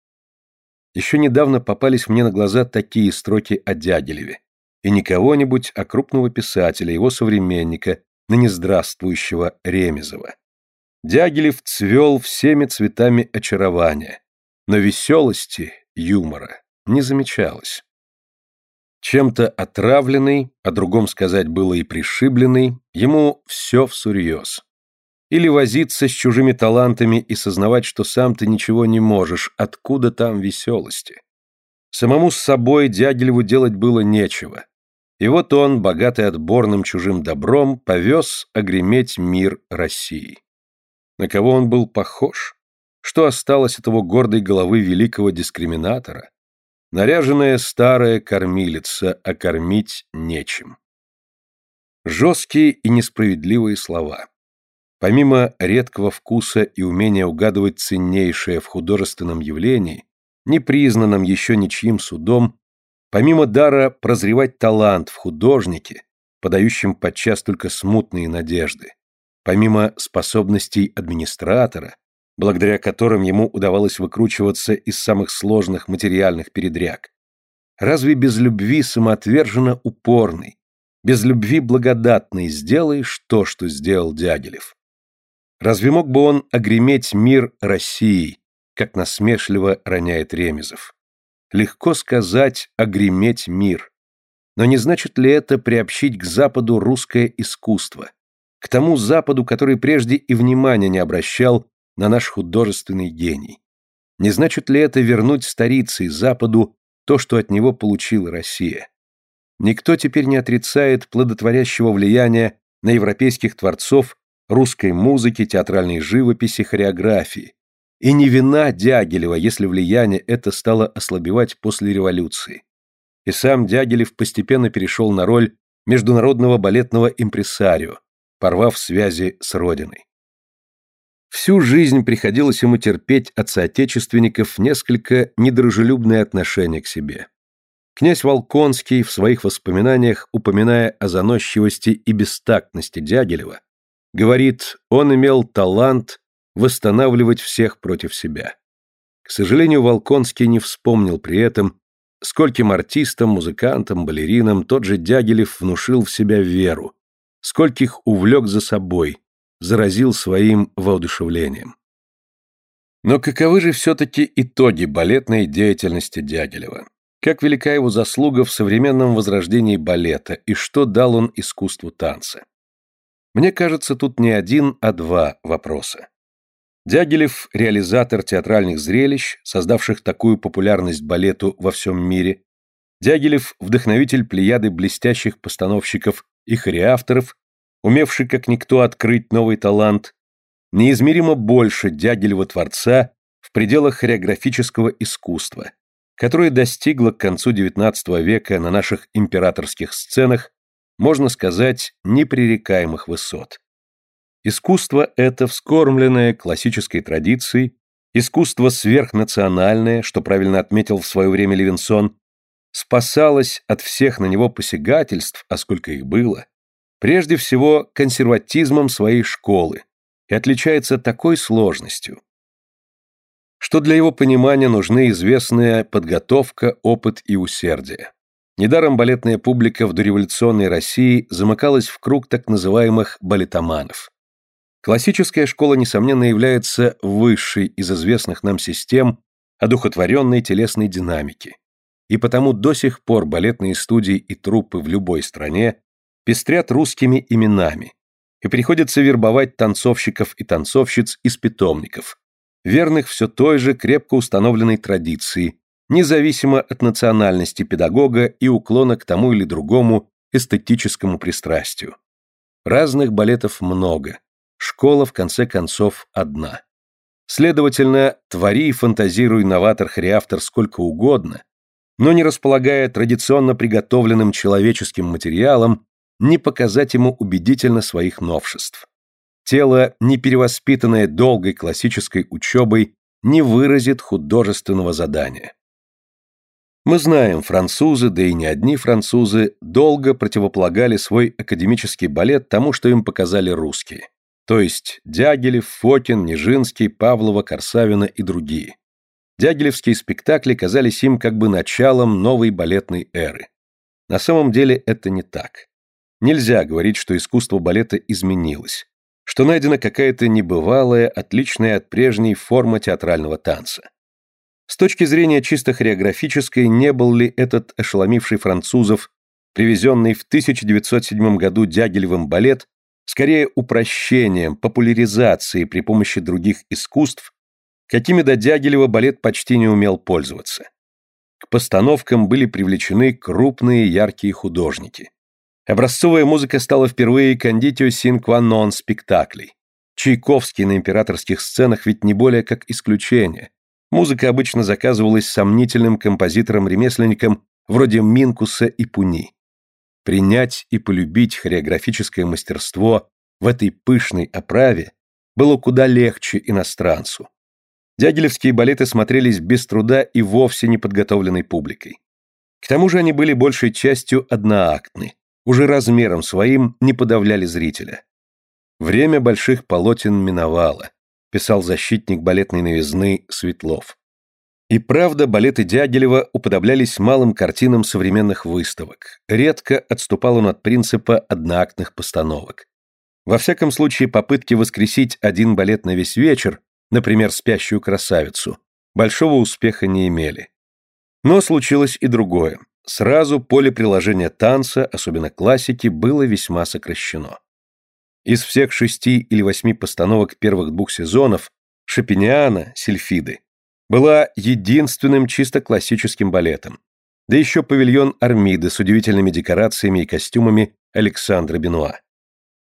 Еще недавно попались мне на глаза такие строки о Дягилеве и не кого-нибудь, а крупного писателя, его современника, ныне здравствующего Ремезова. Дягилев цвел всеми цветами очарования, но веселости, юмора не замечалось. Чем-то отравленный, о другом сказать было и пришибленный, ему все всурьез. Или возиться с чужими талантами и сознавать, что сам ты ничего не можешь, откуда там веселости. Самому с собой Дягилеву делать было нечего. И вот он, богатый отборным чужим добром, повез огреметь мир России. На кого он был похож? Что осталось от его гордой головы великого дискриминатора? Наряженная старая кормилица, а кормить нечем. Жесткие и несправедливые слова. Помимо редкого вкуса и умения угадывать ценнейшее в художественном явлении, не признанном еще ничьим судом, Помимо дара прозревать талант в художнике, подающем подчас только смутные надежды, помимо способностей администратора, благодаря которым ему удавалось выкручиваться из самых сложных материальных передряг, разве без любви самоотверженно упорный, без любви благодатный сделаешь то, что сделал Дягилев? Разве мог бы он огреметь мир России, как насмешливо роняет Ремезов? Легко сказать «огреметь мир». Но не значит ли это приобщить к Западу русское искусство? К тому Западу, который прежде и внимания не обращал на наш художественный гений? Не значит ли это вернуть старице и Западу то, что от него получила Россия? Никто теперь не отрицает плодотворящего влияния на европейских творцов русской музыки, театральной живописи, хореографии, и не вина Дягилева, если влияние это стало ослабевать после революции. И сам Дягилев постепенно перешел на роль международного балетного импресарио, порвав связи с родиной. Всю жизнь приходилось ему терпеть от соотечественников несколько недружелюбное отношение к себе. Князь Волконский в своих воспоминаниях, упоминая о заносчивости и бестактности Дягилева, говорит, он имел талант восстанавливать всех против себя. К сожалению, Волконский не вспомнил при этом, скольким артистам, музыкантам, балеринам тот же Дягилев внушил в себя веру, скольких увлек за собой, заразил своим воодушевлением. Но каковы же все-таки итоги балетной деятельности Дягилева? Как велика его заслуга в современном возрождении балета и что дал он искусству танца? Мне кажется, тут не один, а два вопроса. Дягилев – реализатор театральных зрелищ, создавших такую популярность балету во всем мире. Дягилев – вдохновитель плеяды блестящих постановщиков и хореавторов, умевший как никто открыть новый талант. Неизмеримо больше Дягилева-творца в пределах хореографического искусства, которое достигло к концу XIX века на наших императорских сценах, можно сказать, непререкаемых высот. Искусство это, вскормленное классической традицией, искусство сверхнациональное, что правильно отметил в свое время Левинсон, спасалось от всех на него посягательств, а сколько их было, прежде всего консерватизмом своей школы и отличается такой сложностью, что для его понимания нужны известная подготовка, опыт и усердие. Недаром балетная публика в дореволюционной России замыкалась в круг так называемых балетоманов. Классическая школа, несомненно, является высшей из известных нам систем одухотворенной телесной динамики, и потому до сих пор балетные студии и труппы в любой стране пестрят русскими именами, и приходится вербовать танцовщиков и танцовщиц из питомников, верных все той же крепко установленной традиции, независимо от национальности педагога и уклона к тому или другому эстетическому пристрастию. Разных балетов много, школа в конце концов одна. Следовательно, твори и фантазируй новатор-хореавтор сколько угодно, но не располагая традиционно приготовленным человеческим материалом, не показать ему убедительно своих новшеств. Тело, не перевоспитанное долгой классической учебой, не выразит художественного задания. Мы знаем, французы, да и не одни французы, долго противополагали свой академический балет тому, что им показали русские. То есть Дягилев, Фокин, Нижинский, Павлова, Корсавина и другие. Дягилевские спектакли казались им как бы началом новой балетной эры. На самом деле это не так. Нельзя говорить, что искусство балета изменилось, что найдена какая-то небывалая, отличная от прежней форма театрального танца. С точки зрения чисто хореографической, не был ли этот ошеломивший французов, привезенный в 1907 году Дягилевым балет, скорее упрощением, популяризацией при помощи других искусств, какими до Дягилева балет почти не умел пользоваться. К постановкам были привлечены крупные яркие художники. Образцовая музыка стала впервые кондитио син qua non спектаклей. Чайковский на императорских сценах ведь не более как исключение. Музыка обычно заказывалась сомнительным композитором-ремесленником вроде Минкуса и Пуни. Принять и полюбить хореографическое мастерство в этой пышной оправе было куда легче иностранцу. Дягилевские балеты смотрелись без труда и вовсе неподготовленной публикой. К тому же они были большей частью одноактны, уже размером своим не подавляли зрителя. Время больших полотен миновало, писал защитник балетной новизны Светлов. И правда, балеты Дягилева уподоблялись малым картинам современных выставок, редко отступал он от принципа одноактных постановок. Во всяком случае, попытки воскресить один балет на весь вечер, например, «Спящую красавицу», большого успеха не имели. Но случилось и другое. Сразу поле приложения танца, особенно классики, было весьма сокращено. Из всех шести или восьми постановок первых двух сезонов Шапиниана, Сильфиды, была единственным чисто классическим балетом. Да еще павильон Армиды с удивительными декорациями и костюмами Александра Бенуа.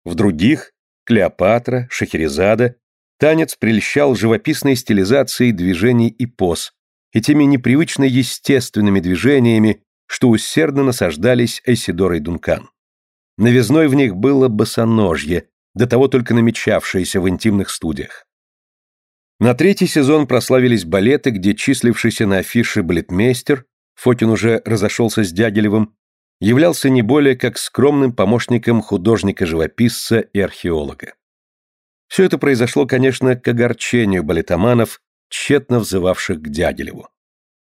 В других – Клеопатра, Шахерезада – танец прельщал живописной стилизацией движений и поз, и теми непривычно естественными движениями, что усердно насаждались Эйсидор и Дункан. Новизной в них было босоножье, до того только намечавшееся в интимных студиях. На третий сезон прославились балеты, где числившийся на афише балетмейстер, Фокин уже разошелся с Дягилевым, являлся не более как скромным помощником художника-живописца и археолога. Все это произошло, конечно, к огорчению балетоманов, тщетно взывавших к Дягилеву.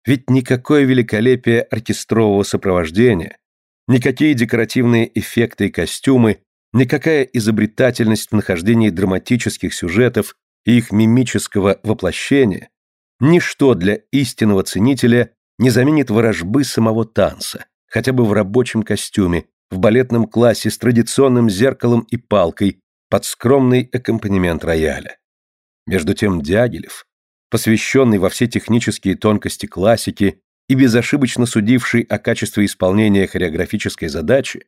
Ведь никакое великолепие оркестрового сопровождения, никакие декоративные эффекты и костюмы, никакая изобретательность в нахождении драматических сюжетов и их мимического воплощения, ничто для истинного ценителя не заменит ворожбы самого танца, хотя бы в рабочем костюме, в балетном классе с традиционным зеркалом и палкой под скромный аккомпанемент рояля. Между тем Дягилев, посвященный во все технические тонкости классики и безошибочно судивший о качестве исполнения хореографической задачи,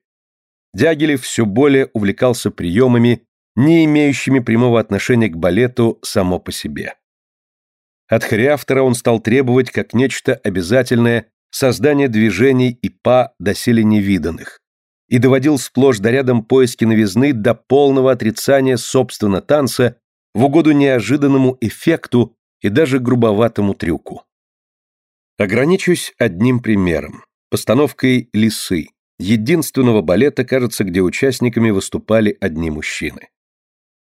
Дягилев все более увлекался приемами не имеющими прямого отношения к балету само по себе. От хореавтора он стал требовать как нечто обязательное создание движений и па доселе невиданных и доводил сплошь до рядом поиски новизны до полного отрицания собственно танца в угоду неожиданному эффекту и даже грубоватому трюку. Ограничусь одним примером – постановкой «Лисы», единственного балета, кажется, где участниками выступали одни мужчины.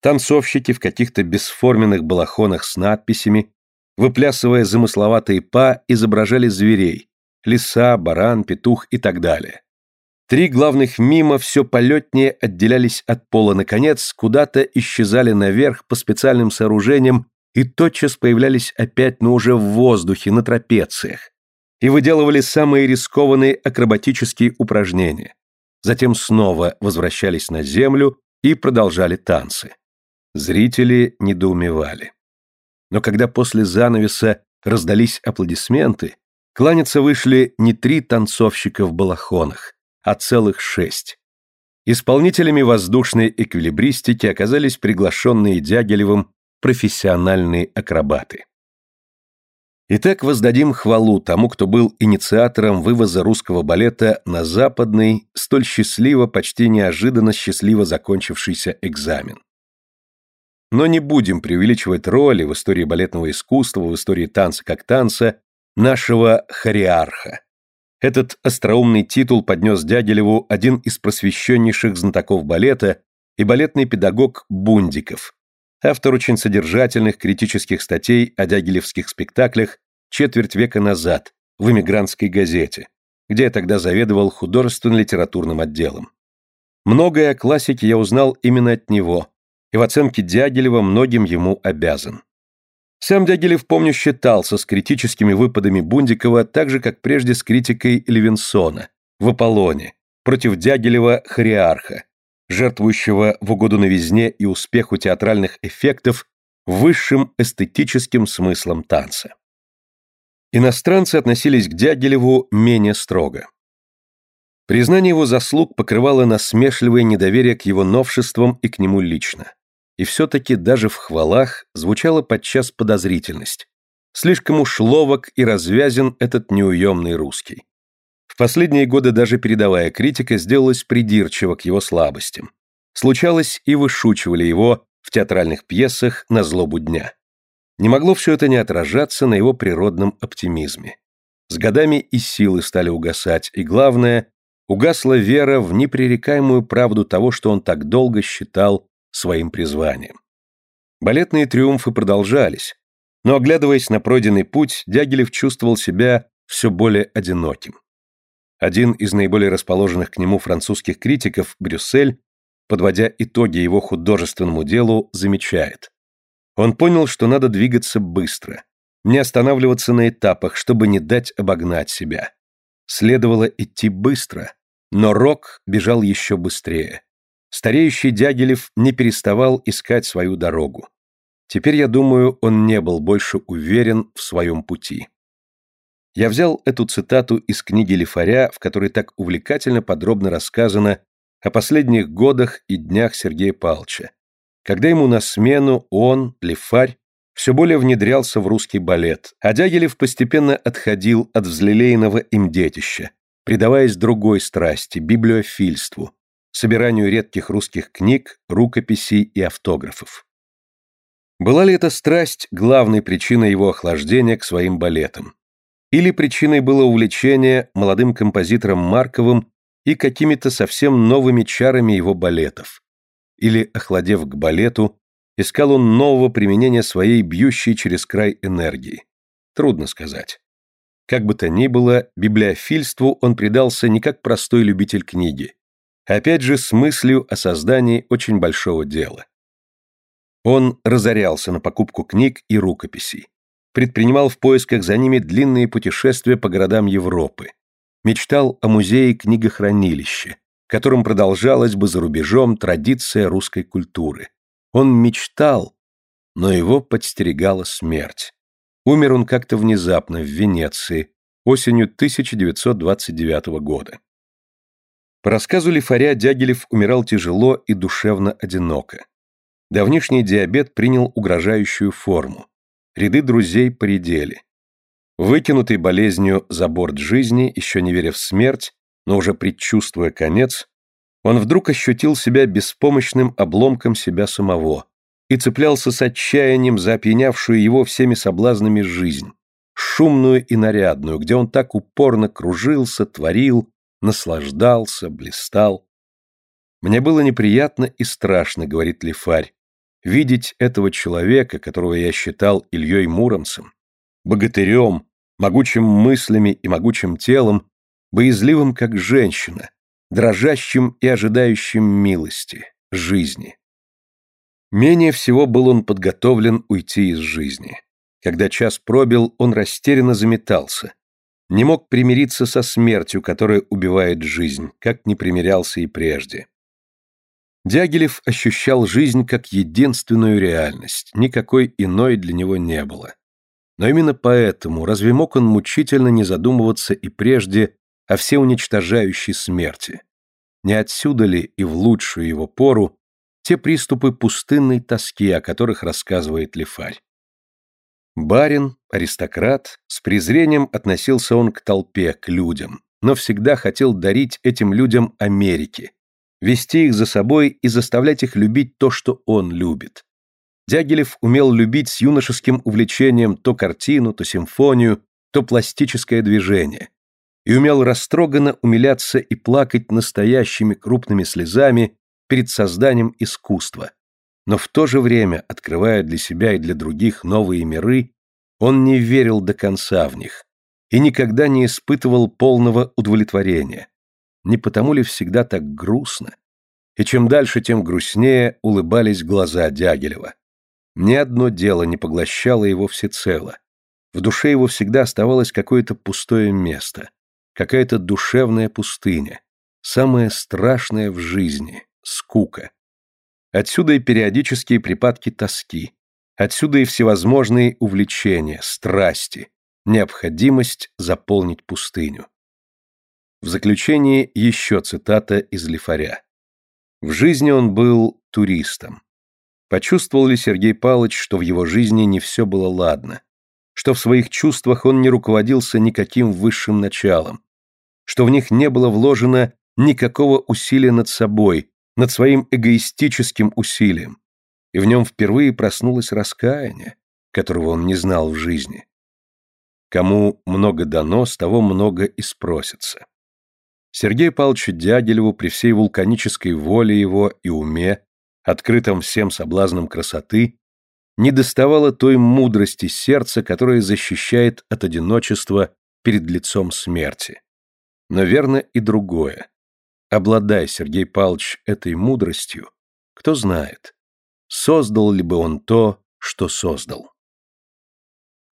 Танцовщики в каких-то бесформенных балахонах с надписями, выплясывая замысловатые па, изображали зверей – лиса, баран, петух и так далее. Три главных мимо все полетнее отделялись от пола, наконец, куда-то исчезали наверх по специальным сооружениям и тотчас появлялись опять, но уже в воздухе, на трапециях, и выделывали самые рискованные акробатические упражнения. Затем снова возвращались на землю и продолжали танцы. Зрители недоумевали. Но когда после занавеса раздались аплодисменты, кланяться вышли не три танцовщика в балахонах, а целых шесть. Исполнителями воздушной эквилибристики оказались приглашенные Дягилевым профессиональные акробаты. Итак, воздадим хвалу тому, кто был инициатором вывоза русского балета на западный, столь счастливо, почти неожиданно счастливо закончившийся экзамен. Но не будем преувеличивать роли в истории балетного искусства, в истории танца как танца, нашего хореарха. Этот остроумный титул поднес Дягилеву один из просвещеннейших знатоков балета и балетный педагог Бундиков, автор очень содержательных критических статей о дягилевских спектаклях четверть века назад в «Эмигрантской газете», где я тогда заведовал художественно-литературным отделом. Многое о классике я узнал именно от него, и в оценке Дягилева многим ему обязан. Сам Дягилев, помню, считался с критическими выпадами Бундикова так же, как прежде с критикой Левинсона в «Аполлоне» против Дягилева «Хориарха», жертвующего в угоду новизне и успеху театральных эффектов высшим эстетическим смыслом танца. Иностранцы относились к Дягилеву менее строго. Признание его заслуг покрывало насмешливое недоверие к его новшествам и к нему лично. И все-таки даже в хвалах звучала подчас подозрительность. Слишком уж ловок и развязен этот неуемный русский. В последние годы даже передовая критика сделалась придирчива к его слабостям. Случалось, и вышучивали его в театральных пьесах на злобу дня. Не могло все это не отражаться на его природном оптимизме. С годами и силы стали угасать, и главное, угасла вера в непререкаемую правду того, что он так долго считал своим призванием. Балетные триумфы продолжались, но, оглядываясь на пройденный путь, Дягилев чувствовал себя все более одиноким. Один из наиболее расположенных к нему французских критиков, Брюссель, подводя итоги его художественному делу, замечает. Он понял, что надо двигаться быстро, не останавливаться на этапах, чтобы не дать обогнать себя. Следовало идти быстро, но Рок бежал еще быстрее. Стареющий Дягилев не переставал искать свою дорогу. Теперь, я думаю, он не был больше уверен в своем пути. Я взял эту цитату из книги Лифаря, в которой так увлекательно подробно рассказано о последних годах и днях Сергея Павловича, когда ему на смену он, Лифарь, все более внедрялся в русский балет, а Дягилев постепенно отходил от взлелеянного им детища, предаваясь другой страсти, библиофильству, собиранию редких русских книг, рукописей и автографов. Была ли эта страсть главной причиной его охлаждения к своим балетам? Или причиной было увлечение молодым композитором Марковым и какими-то совсем новыми чарами его балетов? Или, охладев к балету, искал он нового применения своей бьющей через край энергии? Трудно сказать. Как бы то ни было, библиофильству он предался не как простой любитель книги, опять же с мыслью о создании очень большого дела. Он разорялся на покупку книг и рукописей предпринимал в поисках за ними длинные путешествия по городам Европы, мечтал о музее-книгохранилище, которым продолжалась бы за рубежом традиция русской культуры. Он мечтал, но его подстерегала смерть. Умер он как-то внезапно в Венеции осенью 1929 года. По рассказу Лифаря Дягилев умирал тяжело и душевно одиноко. Давнишний диабет принял угрожающую форму. Ряды друзей поредели. Выкинутый болезнью за борт жизни, еще не веря в смерть, но уже предчувствуя конец, он вдруг ощутил себя беспомощным обломком себя самого и цеплялся с отчаянием за опьянявшую его всеми соблазнами жизнь, шумную и нарядную, где он так упорно кружился, творил, наслаждался, блистал. «Мне было неприятно и страшно», — говорит Лифарь, видеть этого человека, которого я считал Ильей Муромцем, богатырем, могучим мыслями и могучим телом, боязливым как женщина, дрожащим и ожидающим милости, жизни. Менее всего был он подготовлен уйти из жизни. Когда час пробил, он растерянно заметался. Не мог примириться со смертью, которая убивает жизнь, как не примирялся и прежде. Дягилев ощущал жизнь как единственную реальность, никакой иной для него не было. Но именно поэтому разве мог он мучительно не задумываться и прежде о всеуничтожающей смерти? Не отсюда ли и в лучшую его пору те приступы пустынной тоски, о которых рассказывает Лефарь? Барин, аристократ, с презрением относился он к толпе, к людям, но всегда хотел дарить этим людям Америки, вести их за собой и заставлять их любить то, что он любит. Дягилев умел любить с юношеским увлечением то картину, то симфонию, то пластическое движение, и умел растроганно умиляться и плакать настоящими крупными слезами перед созданием искусства. Но в то же время, открывая для себя и для других новые миры, он не верил до конца в них и никогда не испытывал полного удовлетворения. Не потому ли всегда так грустно? И чем дальше, тем грустнее улыбались глаза Дягилева. Ни одно дело не поглощало его всецело. В душе его всегда оставалось какое-то пустое место, какая-то душевная пустыня, самое страшное в жизни — скука. Отсюда и периодические припадки тоски, отсюда и всевозможные увлечения, страсти, необходимость заполнить пустыню. В заключение еще цитата из Лифаря. В жизни он был туристом. Почувствовал ли Сергей Павлович, что в его жизни не все было ладно, что в своих чувствах он не руководился никаким высшим началом, что в них не было вложено никакого усилия над собой, над своим эгоистическим усилием, и в нем впервые проснулось раскаяние, которого он не знал в жизни. Кому много дано, с того много и спросится. Сергею Павловичу Дягилеву при всей вулканической воле его и уме, открытом всем соблазнам красоты, не доставало той мудрости сердца, которая защищает от одиночества перед лицом смерти. Но верно и другое. Обладая Сергей Павлович этой мудростью, кто знает, создал ли бы он то, что создал.